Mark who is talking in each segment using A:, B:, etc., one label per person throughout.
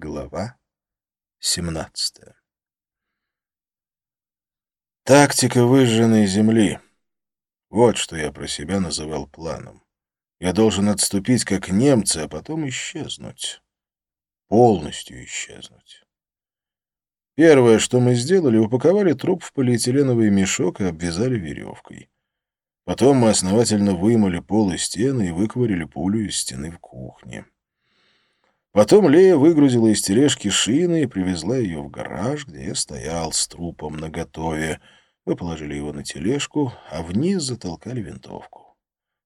A: Глава 17 Тактика выжженной земли. Вот что я про себя называл планом. Я должен отступить, как немцы, а потом исчезнуть. Полностью исчезнуть. Первое, что мы сделали, упаковали труп в полиэтиленовый мешок и обвязали веревкой. Потом мы основательно вымыли пол и стены и выковырили пулю из стены в кухне. Потом Лея выгрузила из тележки шины и привезла ее в гараж, где я стоял с трупом наготове. Мы положили его на тележку, а вниз затолкали винтовку.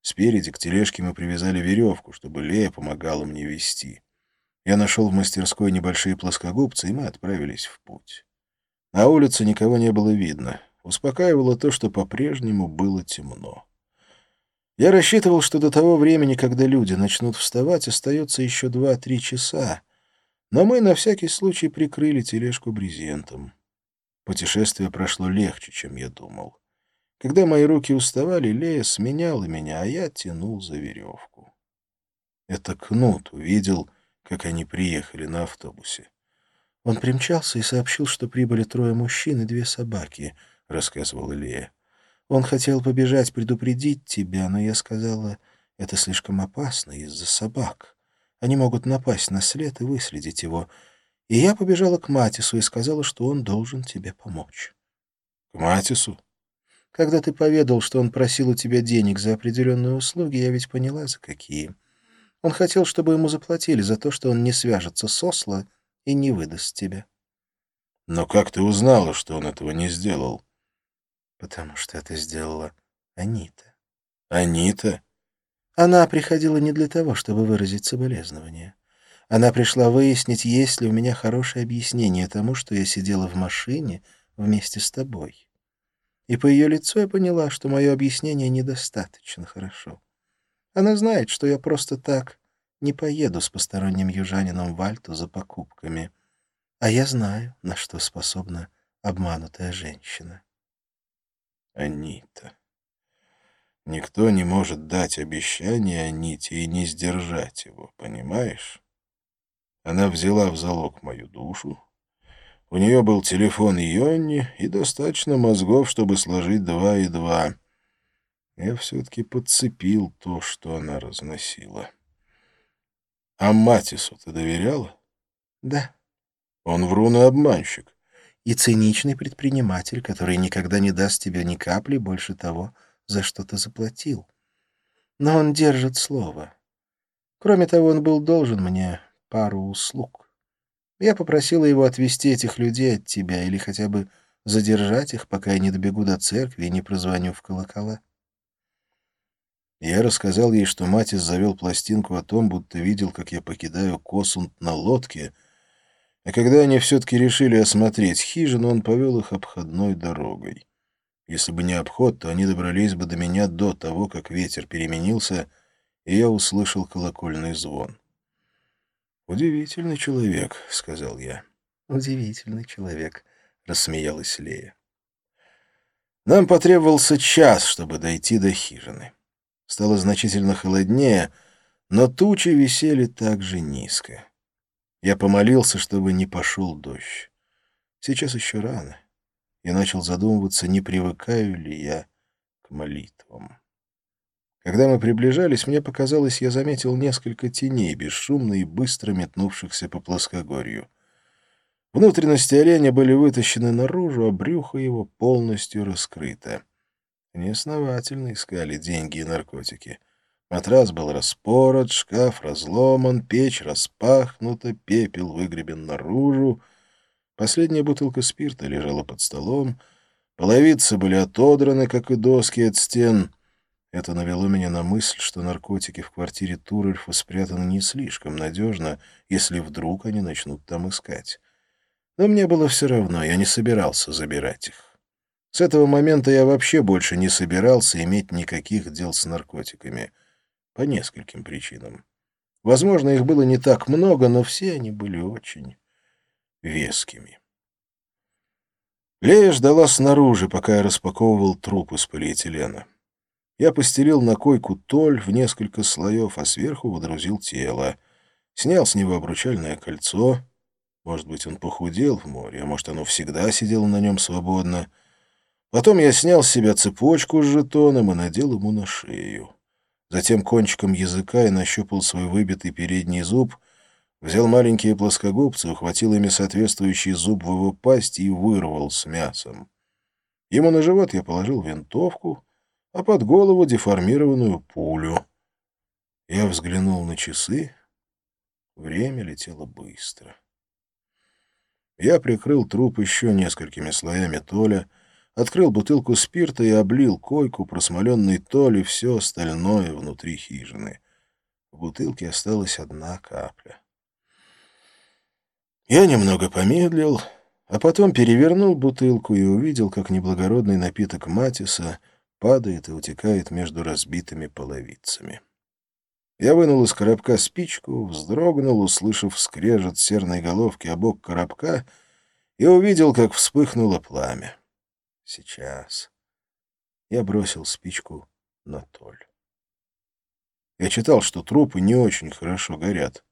A: Спереди к тележке мы привязали веревку, чтобы Лея помогала мне вести. Я нашел в мастерской небольшие плоскогубцы, и мы отправились в путь. На улице никого не было видно. Успокаивало то, что по-прежнему было темно. Я рассчитывал, что до того времени, когда люди начнут вставать, остается еще два-три часа, но мы на всякий случай прикрыли тележку брезентом. Путешествие прошло легче, чем я думал. Когда мои руки уставали, Лея сменяла меня, а я тянул за веревку. Это Кнут увидел, как они приехали на автобусе. Он примчался и сообщил, что прибыли трое мужчин и две собаки, — рассказывала Лея. Он хотел побежать предупредить тебя, но я сказала, это слишком опасно из-за собак. Они могут напасть на след и выследить его. И я побежала к Матису и сказала, что он должен тебе помочь. — К Матису? Когда ты поведал, что он просил у тебя денег за определенные услуги, я ведь поняла, за какие. Он хотел, чтобы ему заплатили за то, что он не свяжется с Осло и не выдаст тебя. — Но как ты узнала, что он этого не сделал? — потому что это сделала Анита. Анита? Она приходила не для того, чтобы выразить соболезнования. Она пришла выяснить, есть ли у меня хорошее объяснение тому, что я сидела в машине вместе с тобой. И по ее лицу я поняла, что мое объяснение недостаточно хорошо. Она знает, что я просто так не поеду с посторонним южанином в Альту за покупками. А я знаю, на что способна обманутая женщина. Анита. Никто не может дать обещание Аните и не сдержать его, понимаешь? Она взяла в залог мою душу. У нее был телефон Йонни и достаточно мозгов, чтобы сложить два и два. Я все-таки подцепил то, что она разносила. А Матису ты доверяла? Да. Он врун и обманщик и циничный предприниматель, который никогда не даст тебе ни капли больше того, за что ты заплатил. Но он держит слово. Кроме того, он был должен мне пару услуг. Я попросила его отвезти этих людей от тебя или хотя бы задержать их, пока я не добегу до церкви и не прозвоню в колокола. Я рассказал ей, что Матис завел пластинку о том, будто видел, как я покидаю Косунт на лодке — а когда они все-таки решили осмотреть хижину, он повел их обходной дорогой. Если бы не обход, то они добрались бы до меня до того, как ветер переменился, и я услышал колокольный звон. «Удивительный человек», — сказал я. «Удивительный человек», — рассмеялась Лея. Нам потребовался час, чтобы дойти до хижины. Стало значительно холоднее, но тучи висели так же низко. Я помолился, чтобы не пошел дождь. Сейчас еще рано. Я начал задумываться, не привыкаю ли я к молитвам. Когда мы приближались, мне показалось, я заметил несколько теней, бесшумно и быстро метнувшихся по плоскогорью. Внутренности оленя были вытащены наружу, а брюхо его полностью раскрыто. Они основательно искали деньги и наркотики — Матрас был распорот, шкаф разломан, печь распахнута, пепел выгребен наружу. Последняя бутылка спирта лежала под столом. Половицы были отодраны, как и доски от стен. Это навело меня на мысль, что наркотики в квартире Турельфа спрятаны не слишком надежно, если вдруг они начнут там искать. Но мне было все равно, я не собирался забирать их. С этого момента я вообще больше не собирался иметь никаких дел с наркотиками — по нескольким причинам. Возможно, их было не так много, но все они были очень вескими. Лея ждала снаружи, пока я распаковывал труп из полиэтилена. Я постелил на койку толь в несколько слоев, а сверху водрузил тело. Снял с него обручальное кольцо, Может быть, он похудел в море, а может, оно всегда сидело на нем свободно. Потом я снял с себя цепочку с жетоном и надел ему на шею. Затем кончиком языка я нащупал свой выбитый передний зуб, взял маленькие плоскогубцы, ухватил ими соответствующий зуб в его пасть и вырвал с мясом. Ему на живот я положил винтовку, а под голову деформированную пулю. Я взглянул на часы. Время летело быстро. Я прикрыл труп еще несколькими слоями толя, открыл бутылку спирта и облил койку, просмоленный толь и все остальное внутри хижины. В бутылке осталась одна капля. Я немного помедлил, а потом перевернул бутылку и увидел, как неблагородный напиток Матиса падает и утекает между разбитыми половицами. Я вынул из коробка спичку, вздрогнул, услышав скрежет серной головки о бок коробка, и увидел, как вспыхнуло пламя. Сейчас. Я бросил спичку на Толь. Я читал, что трупы не очень хорошо горят.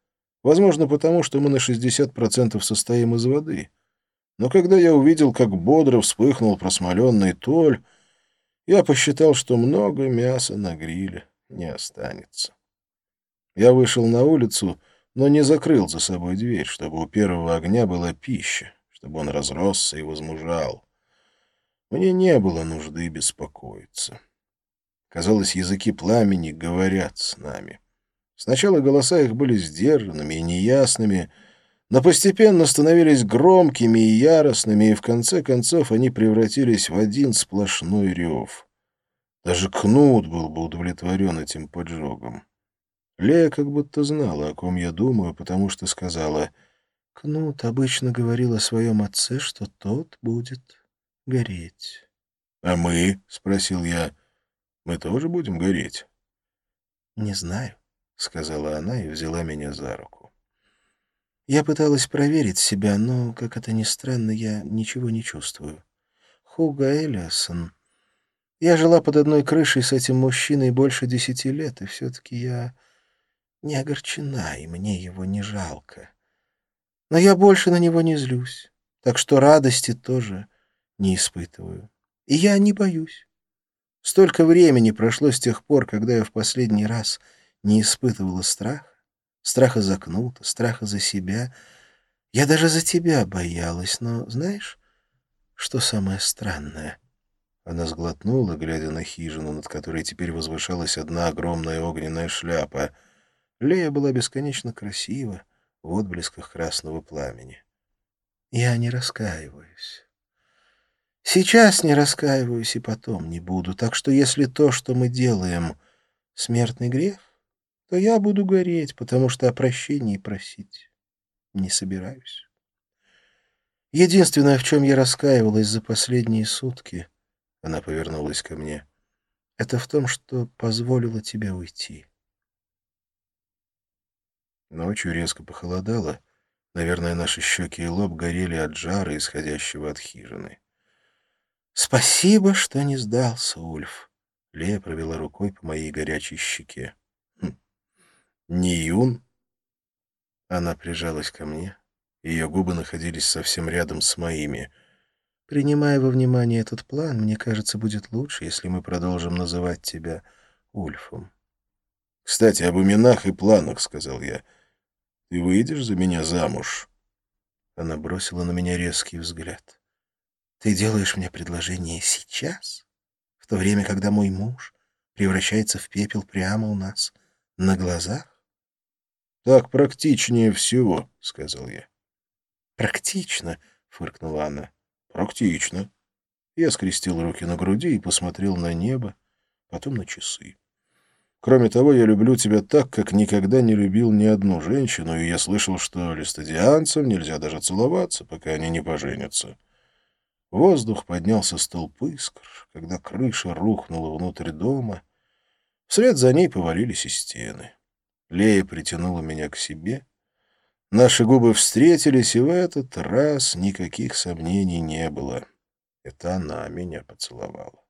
A: Возможно, потому что мы на 60% состоим из воды. Но когда я увидел, как бодро вспыхнул просмоленный Толь, я посчитал, что много мяса на гриле не останется. Я вышел на улицу, но не закрыл за собой дверь, чтобы у первого огня была пища, чтобы он разросся и возмужал. Мне не было нужды беспокоиться. Казалось, языки пламени говорят с нами. Сначала голоса их были сдержанными и неясными, но постепенно становились громкими и яростными, и в конце концов они превратились в один сплошной рев. Даже Кнут был бы удовлетворен этим поджогом. Лея как будто знала, о ком я думаю, потому что сказала, «Кнут обычно говорил о своем отце, что тот будет гореть. — А мы? — спросил я. — Мы тоже будем гореть? — Не знаю, — сказала она и взяла меня за руку. Я пыталась проверить себя, но, как это ни странно, я ничего не чувствую. Хуга Элиасон... Я жила под одной крышей с этим мужчиной больше десяти лет, и все-таки я не огорчена, и мне его не жалко. Но я больше на него не злюсь, так что радости тоже не испытываю. И я не боюсь. Столько времени прошло с тех пор, когда я в последний раз не испытывала страха. Страха за Кнута, страха за себя. Я даже за тебя боялась, но знаешь, что самое странное? Она сглотнула, глядя на хижину, над которой теперь возвышалась одна огромная огненная шляпа. Лея была бесконечно красива в отблесках красного пламени. Я не раскаиваюсь. Сейчас не раскаиваюсь и потом не буду, так что если то, что мы делаем, смертный грех, то я буду гореть, потому что о прощении просить не собираюсь. Единственное, в чем я раскаивалась за последние сутки, она повернулась ко мне, это в том, что позволила тебе уйти. Ночью резко похолодало. Наверное, наши щеки и лоб горели от жара, исходящего от хижины. «Спасибо, что не сдался, Ульф!» Лея провела рукой по моей горячей щеке. «Хм. «Не Юн?» Она прижалась ко мне. Ее губы находились совсем рядом с моими. «Принимая во внимание этот план, мне кажется, будет лучше, если мы продолжим называть тебя Ульфом». «Кстати, об именах и планах», — сказал я. «Ты выйдешь за меня замуж?» Она бросила на меня резкий взгляд. Ты делаешь мне предложение сейчас, в то время, когда мой муж превращается в пепел прямо у нас на глазах? — Так практичнее всего, — сказал я. — Практично, — фыркнула она. — Практично. Я скрестил руки на груди и посмотрел на небо, потом на часы. Кроме того, я люблю тебя так, как никогда не любил ни одну женщину, и я слышал, что листодианцам нельзя даже целоваться, пока они не поженятся. Воздух поднялся столб искр, когда крыша рухнула внутрь дома. Вслед за ней повалились и стены. Лея притянула меня к себе. Наши губы встретились, и в этот раз никаких сомнений не было. Это она меня поцеловала.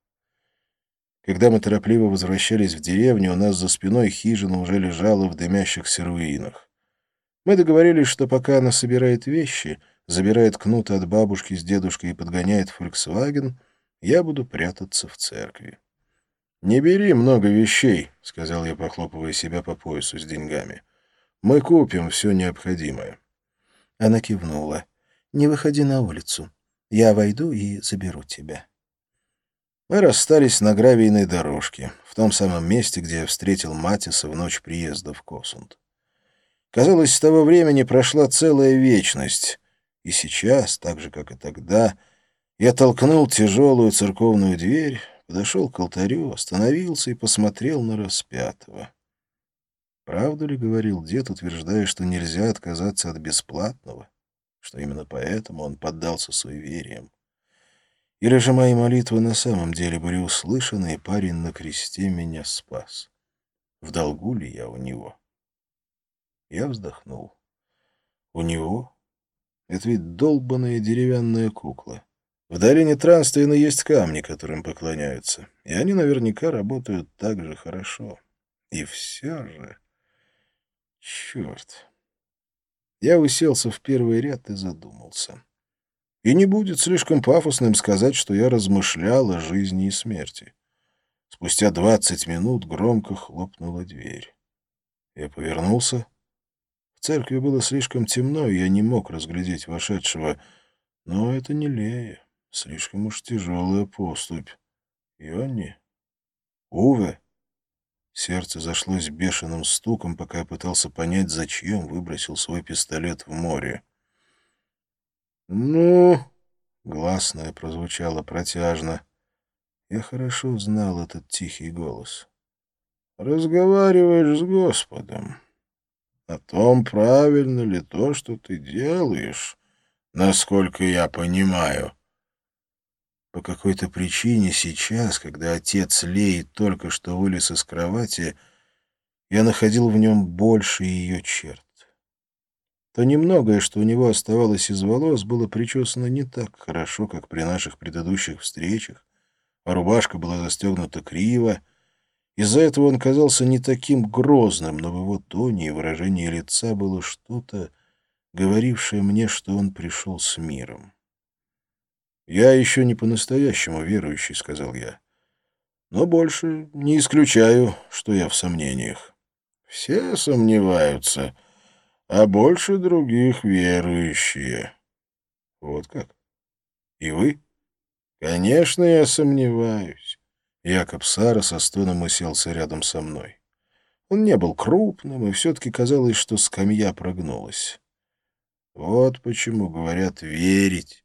A: Когда мы торопливо возвращались в деревню, у нас за спиной хижина уже лежала в дымящихся руинах. Мы договорились, что пока она собирает вещи, забирает кнута от бабушки с дедушкой и подгоняет «Фольксваген», я буду прятаться в церкви. «Не бери много вещей», — сказал я, похлопывая себя по поясу с деньгами. «Мы купим все необходимое».
B: Она кивнула. «Не выходи на улицу. Я войду и заберу тебя».
A: Мы расстались на гравийной дорожке, в том самом месте, где я встретил Матиса в ночь приезда в Косунд. Казалось, с того времени прошла целая вечность, и сейчас, так же, как и тогда, я толкнул тяжелую церковную дверь, подошел к алтарю, остановился и посмотрел на распятого. Правду ли говорил дед, утверждая, что нельзя отказаться от бесплатного, что именно поэтому он поддался суевериям? Или же мои молитвы на самом деле были услышаны, и парень на кресте меня спас? В долгу ли я у него? Я вздохнул. У него? Это ведь долбаная деревянная кукла. В долине Транстейна есть камни, которым поклоняются, и они наверняка работают так же хорошо. И все же... Черт. Я уселся в первый ряд и задумался. И не будет слишком пафосным сказать, что я размышлял о жизни и смерти. Спустя двадцать минут громко хлопнула дверь. Я повернулся. Церкви было слишком темно, и я не мог разглядеть вошедшего. Но это не Лея. Слишком уж тяжелая поступь. Йонни? Уве? Сердце зашлось бешеным стуком, пока я пытался понять, зачем выбросил свой пистолет в море. «Ну...» — гласное прозвучало протяжно. Я хорошо знал этот тихий голос. «Разговариваешь с Господом. О том, правильно ли то, что ты делаешь, насколько я понимаю». По какой-то причине сейчас, когда отец Леи только что вылез из кровати, я находил в нем больше ее черт. То немногое, что у него оставалось из волос, было причесано не так хорошо, как при наших предыдущих встречах, а рубашка была застегнута криво. Из-за этого он казался не таким грозным, но в его тоне и выражении лица было что-то, говорившее мне, что он пришел с миром. «Я еще не по-настоящему верующий», — сказал я. «Но больше не исключаю, что я в сомнениях». «Все сомневаются», а больше других верующие. Вот как? И вы? Конечно, я сомневаюсь. Якоб Сара со стоном уселся рядом со мной. Он не был крупным, и все-таки казалось, что скамья прогнулась. Вот почему говорят верить,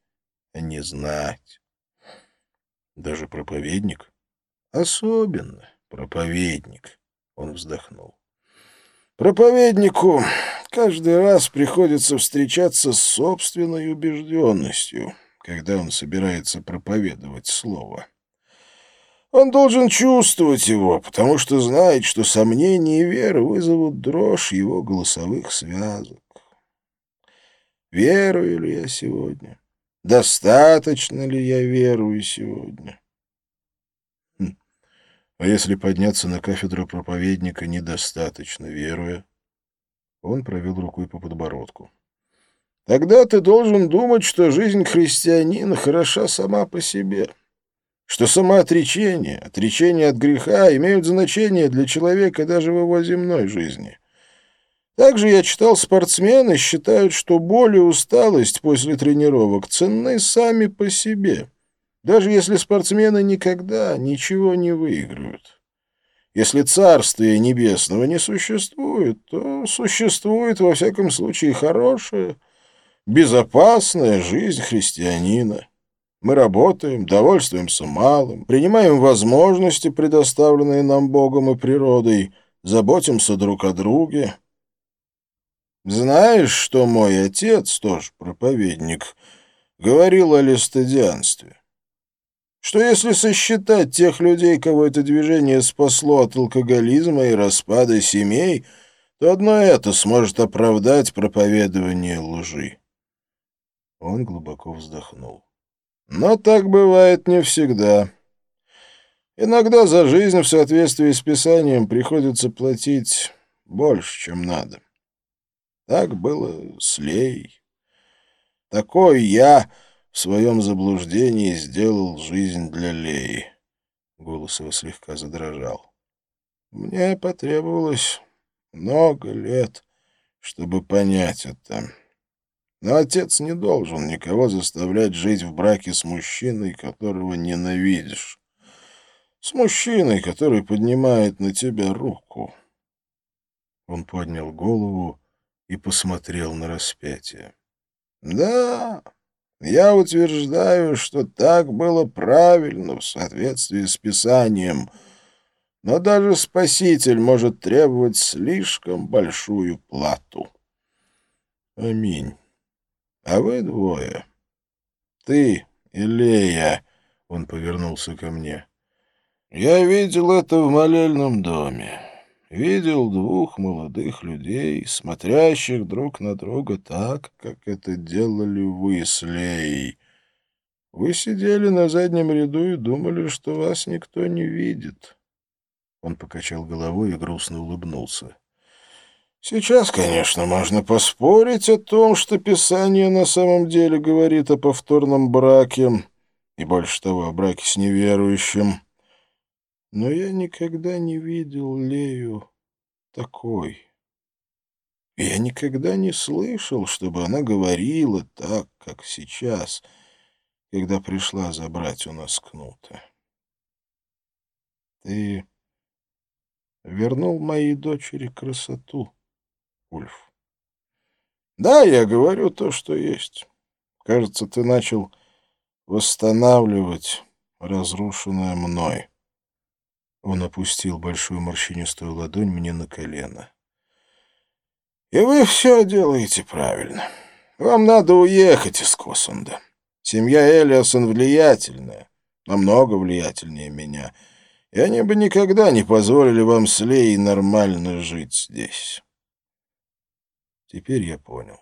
A: а не знать. Даже проповедник? Особенно проповедник, он вздохнул. Проповеднику каждый раз приходится встречаться с собственной убежденностью, когда он собирается проповедовать слово. Он должен чувствовать его, потому что знает, что сомнения и вера вызовут дрожь его голосовых связок. Верую ли я сегодня? Достаточно ли я верую сегодня? Хм. А если подняться на кафедру проповедника недостаточно веруя? Он провел рукой по подбородку. «Тогда ты должен думать, что жизнь христианина хороша сама по себе, что самоотречение, отречение от греха имеют значение для человека даже в его земной жизни». Также я читал, спортсмены считают, что боль и усталость после тренировок ценны сами по себе, даже если спортсмены никогда ничего не выиграют. Если Царствия Небесного не существует, то существует, во всяком случае, хорошая, безопасная жизнь христианина. Мы работаем, довольствуемся малым, принимаем возможности, предоставленные нам Богом и природой, заботимся друг о друге. Знаешь, что мой отец, тоже проповедник, говорил о листодианстве? что если сосчитать тех людей, кого это движение спасло от алкоголизма и распада семей, то одно это сможет оправдать проповедование лжи. Он глубоко вздохнул. Но так бывает не всегда. Иногда за жизнь в соответствии с Писанием приходится платить больше, чем надо. Так было с Лей. Такой я в своем заблуждении сделал жизнь для Леи. Голос его слегка задрожал. Мне потребовалось много лет, чтобы понять это. Но отец не должен никого заставлять жить в браке с мужчиной, которого ненавидишь. С мужчиной, который поднимает на тебя руку. Он поднял голову и посмотрел на распятие. Да, я утверждаю, что так было правильно в соответствии с Писанием, но даже Спаситель может требовать слишком большую плату. Аминь. А вы двое, ты и Лея, он повернулся ко мне. Я видел это в молельном доме видел двух молодых людей, смотрящих друг на друга так, как это делали вы с Леей. Вы сидели на заднем ряду и думали, что вас никто не видит. Он покачал головой и грустно улыбнулся. Сейчас, конечно, можно поспорить о том, что Писание на самом деле говорит о повторном браке, и больше того, о браке с неверующим. Но я никогда не видел Лею такой. Я никогда не слышал, чтобы она говорила так, как сейчас, когда пришла забрать у нас кнута. Ты вернул моей дочери красоту, Ульф. Да, я говорю то, что есть. Кажется, ты начал восстанавливать разрушенное мной. Он опустил большую морщинистую ладонь мне на колено. «И вы все делаете правильно. Вам надо уехать из Косунда. Семья Элиасон влиятельная, намного влиятельнее меня, и они бы никогда не позволили вам с Леей нормально жить здесь». Теперь я понял.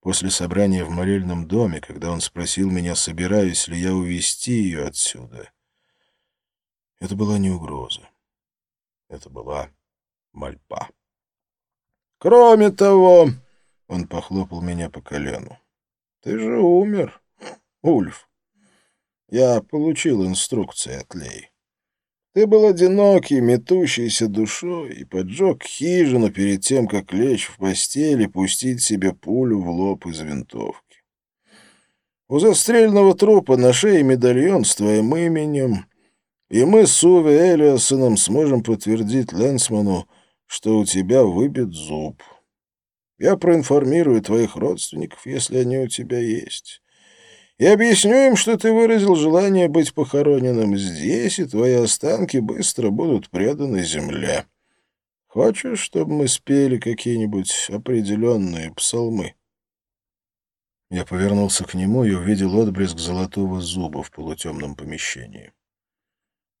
A: После собрания в молельном доме, когда он спросил меня, собираюсь ли я увезти ее отсюда, это была не угроза. Это была мольба. «Кроме того...» — он похлопал меня по колену. «Ты же умер, Ульф. Я получил инструкции от Лей. Ты был одинокий, метущийся душой и поджег хижину перед тем, как лечь в постель и пустить себе пулю в лоб из винтовки. У застреленного трупа на шее медальон с твоим именем, и мы с Уве Элиасоном сможем подтвердить Ленсману, что у тебя выбит зуб. Я проинформирую твоих родственников, если они у тебя есть, и объясню им, что ты выразил желание быть похороненным здесь, и твои останки быстро будут преданы земле. Хочешь, чтобы мы спели какие-нибудь определенные псалмы?» Я повернулся к нему и увидел отблеск золотого зуба в полутемном помещении.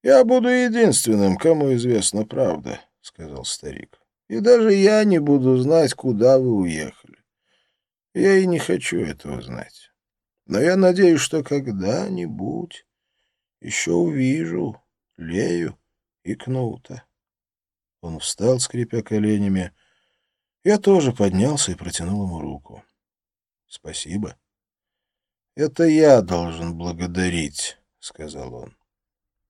A: «Я буду единственным, кому известна правда», — сказал старик. «И даже я не буду знать, куда вы уехали. Я и не хочу этого знать. Но я надеюсь, что когда-нибудь еще увижу Лею и Кнута». Он встал, скрипя коленями. Я тоже поднялся и протянул ему руку. «Спасибо». «Это я должен благодарить», — сказал он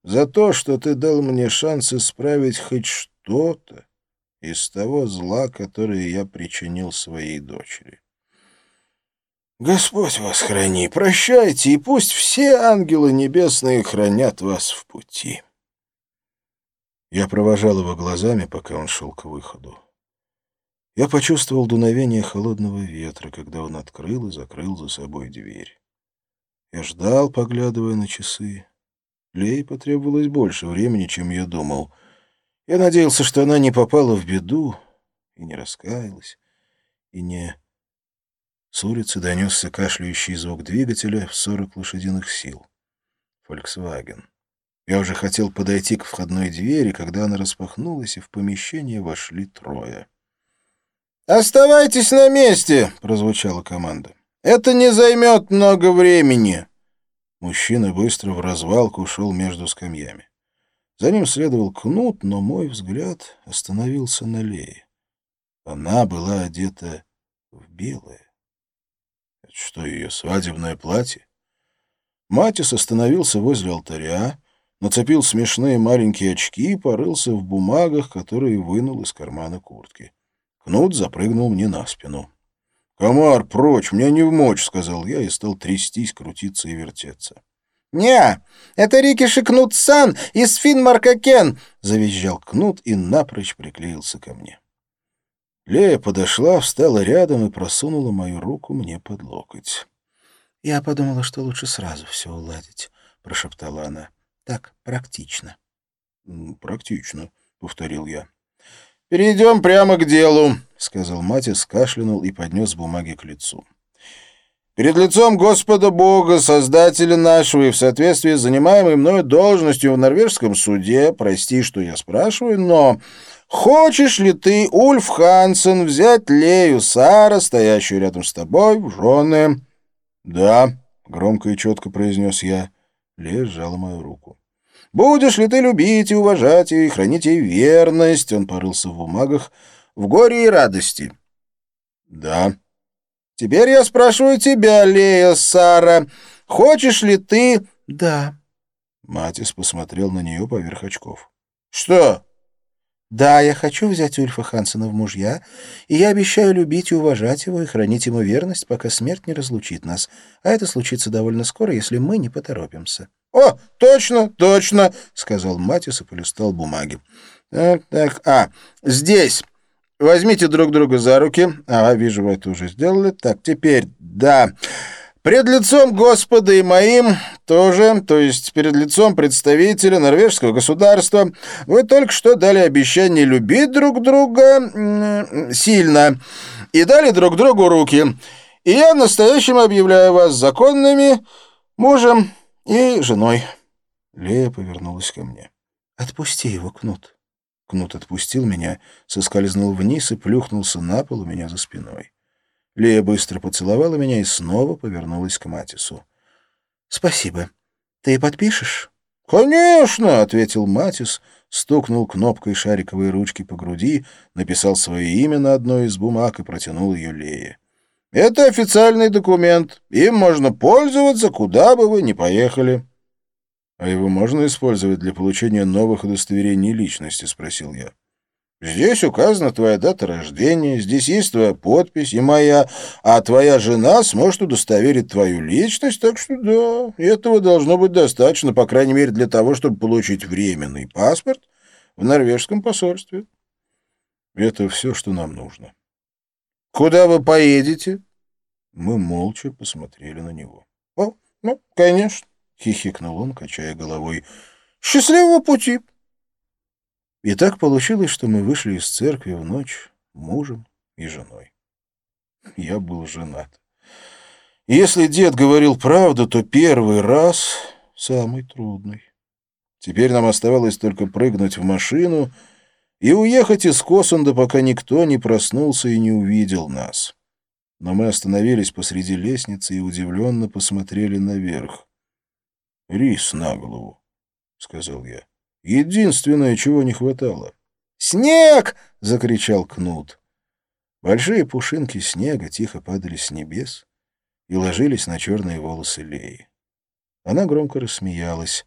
A: за то, что ты дал мне шанс исправить хоть что-то из того зла, которое я причинил своей дочери. Господь вас храни, прощайте, и пусть все ангелы небесные хранят вас в пути. Я провожал его глазами, пока он шел к выходу. Я почувствовал дуновение холодного ветра, когда он открыл и закрыл за собой дверь. Я ждал, поглядывая на часы. Лей потребовалось больше времени, чем я думал. Я надеялся, что она не попала в беду и не раскаялась, и не... С улицы донесся кашляющий звук двигателя в сорок лошадиных сил. «Фольксваген». Я уже хотел подойти к входной двери, когда она распахнулась, и в помещение вошли трое. «Оставайтесь на месте!» — прозвучала команда. «Это не займет много времени!» Мужчина быстро в развалку ушел между скамьями. За ним следовал кнут, но мой взгляд остановился на Лее. Она была одета в белое. Что, ее свадебное платье? Матис остановился возле алтаря, нацепил смешные маленькие очки и порылся в бумагах, которые вынул из кармана куртки. Кнут запрыгнул мне на спину. «Комар, прочь, мне не в мочь», — сказал я и стал трястись, крутиться и вертеться.
B: «Не, это Рикиши Кнут-сан из Финмарка-кен!» — завизжал Кнут и напрочь приклеился ко мне.
A: Лея подошла, встала рядом и просунула мою руку мне под локоть.
B: «Я подумала, что лучше сразу все уладить», — прошептала она. «Так практично».
A: «Практично», — повторил я. «Перейдем прямо к делу», — сказал Матис, кашлянул и поднес бумаги к лицу. «Перед лицом Господа Бога, Создателя нашего, и в соответствии с занимаемой мною должностью в норвежском суде, прости, что я спрашиваю, но хочешь ли ты, Ульф Хансен, взять Лею Сара, стоящую рядом с тобой, в жены?» «Да», — громко и четко произнес я. Лея сжала мою руку. «Будешь ли ты любить и уважать ее, и хранить ей верность?» Он порылся в бумагах в горе и радости. Да. Теперь я спрашиваю тебя, Лея Сара, хочешь ли ты...
B: Да.
A: Матис посмотрел на нее поверх очков.
B: Что? Да, я хочу взять Ульфа Хансена в мужья, и я обещаю любить и уважать его и хранить ему верность, пока смерть не разлучит нас. А это случится довольно скоро, если мы не поторопимся.
A: — О, точно, точно, — сказал Матис и полистал бумаги. — Так, так, а, здесь. Возьмите друг друга за руки. Ага, вижу, вы это уже сделали. Так, теперь, да. Пред лицом Господа и моим тоже, то есть перед лицом представителя норвежского государства, вы только что дали обещание любить друг друга сильно и дали друг другу руки. И я настоящим объявляю вас законными мужем и женой. Лея повернулась ко мне.
B: «Отпусти его, Кнут».
A: Кнут отпустил меня, соскользнул вниз и плюхнулся на пол у меня за спиной. Лея быстро поцеловала меня и снова повернулась к Матису.
B: — Спасибо. Ты подпишешь?
A: — Конечно, — ответил Матис, стукнул кнопкой шариковой ручки по груди, написал свое имя на одной из бумаг и протянул ее Лее. — Это официальный документ. Им можно пользоваться, куда бы вы ни поехали. — «А его можно использовать для получения новых удостоверений личности?» — спросил я. «Здесь указана твоя дата рождения, здесь есть твоя подпись и моя, а твоя жена сможет удостоверить твою личность, так что да, этого должно быть достаточно, по крайней мере, для того, чтобы получить временный паспорт в норвежском посольстве. Это все, что нам нужно». «Куда вы поедете?» Мы молча посмотрели на него. «О, ну, конечно». — хихикнул он, качая головой. «Счастливого пути!» И так получилось, что мы вышли из церкви в ночь мужем и женой. Я был женат. если дед говорил правду, то первый раз самый трудный. Теперь нам оставалось только прыгнуть в машину и уехать из Косунда, пока никто не проснулся и не увидел нас. Но мы остановились посреди лестницы и удивленно посмотрели наверх рис на голову, — сказал я. Единственное, чего не хватало. «Снег!» — закричал Кнут. Большие пушинки снега тихо падали с небес и ложились на черные волосы Леи. Она громко рассмеялась,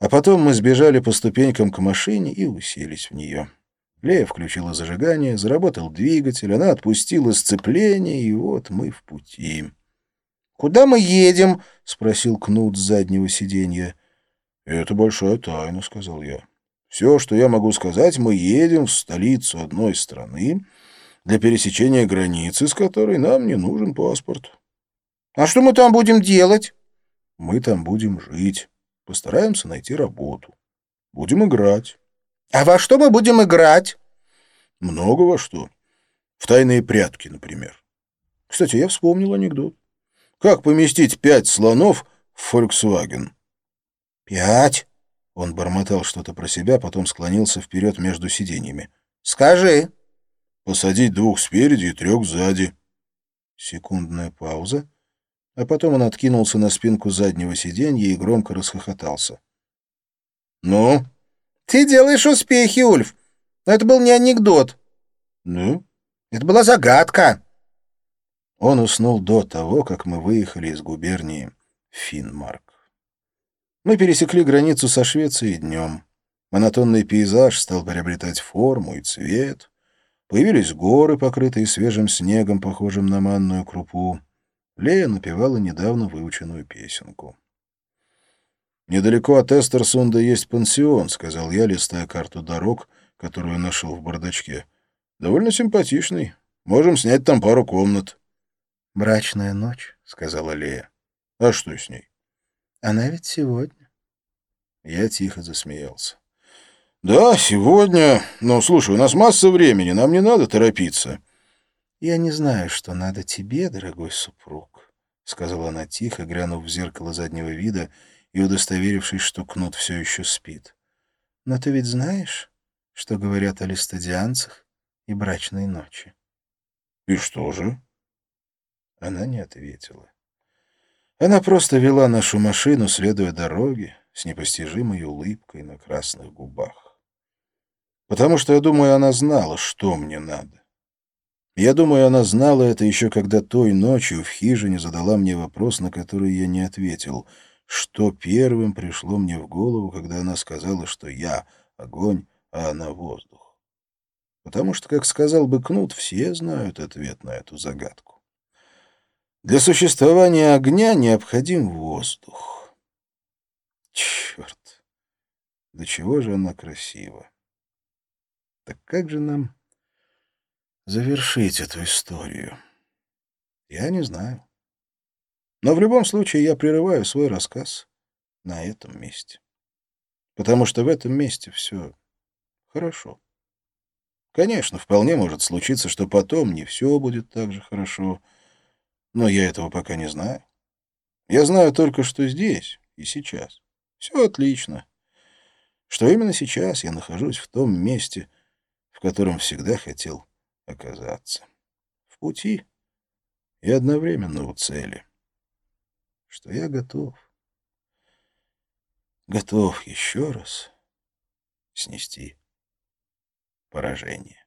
A: а потом мы сбежали по ступенькам к машине и уселись в нее. Лея включила зажигание, заработал двигатель, она отпустила сцепление, и вот мы в пути. «Куда мы едем?» — спросил Кнут с заднего сиденья. «Это большая тайна», — сказал я. «Все, что я могу сказать, мы едем в столицу одной страны для пересечения границы, с которой нам не нужен паспорт». «А что мы там будем делать?» «Мы там будем жить. Постараемся найти работу. Будем играть». «А во что мы будем играть?» «Много во что. В тайные прятки, например. Кстати, я вспомнил анекдот. Как поместить пять слонов в Volkswagen? Пять? Он бормотал что-то про себя, потом склонился вперед между сиденьями. Скажи. Посадить двух спереди и трех сзади. Секундная пауза, а потом он откинулся на спинку заднего сиденья и громко расхохотался. «Ну?» «Ты делаешь успехи, Ульф. Но это был не анекдот». «Ну?» «Это была загадка».
B: Он уснул до того, как мы выехали из губернии Финмарк. Мы пересекли границу со Швецией днем. Монотонный пейзаж стал приобретать форму и цвет. Появились горы, покрытые свежим снегом, похожим на манную крупу. Лея напевала недавно выученную песенку. «Недалеко от Эстерсунда есть пансион», — сказал я, листая карту дорог, которую нашел в бардачке. «Довольно симпатичный. Можем снять там пару комнат».
A: «Брачная ночь», — сказала Лея.
B: «А что с ней?»
A: «Она ведь сегодня».
B: Я тихо засмеялся. «Да, сегодня. Но, слушай, у нас масса времени, нам не надо торопиться».
A: «Я не знаю, что надо тебе, дорогой супруг», — сказала она тихо, глянув в зеркало заднего вида и удостоверившись, что Кнут все еще спит. «Но ты ведь знаешь, что говорят о листодианцах и брачной ночи?»
B: «И что же?»
A: Она не ответила.
B: Она просто вела нашу машину, следуя дороге, с непостижимой улыбкой на красных губах. Потому что, я думаю, она знала, что мне надо. Я думаю, она знала это еще когда той ночью в хижине задала мне вопрос, на который я не ответил — что первым пришло мне в голову, когда она сказала, что я — огонь, а она — воздух. Потому что, как сказал бы Кнут, все знают ответ на эту загадку. Для существования огня необходим воздух. Черт! До чего же она красива! Так как же нам завершить эту историю? Я не знаю. Но в любом случае я прерываю свой рассказ на этом месте. Потому что в этом месте все хорошо. Конечно, вполне может случиться, что потом не все будет так же хорошо, но я этого пока не знаю. Я знаю только, что здесь и сейчас все отлично, что именно сейчас я нахожусь в том месте, в котором всегда хотел оказаться. В пути и одновременно у цели что я готов. Готов еще раз снести поражение.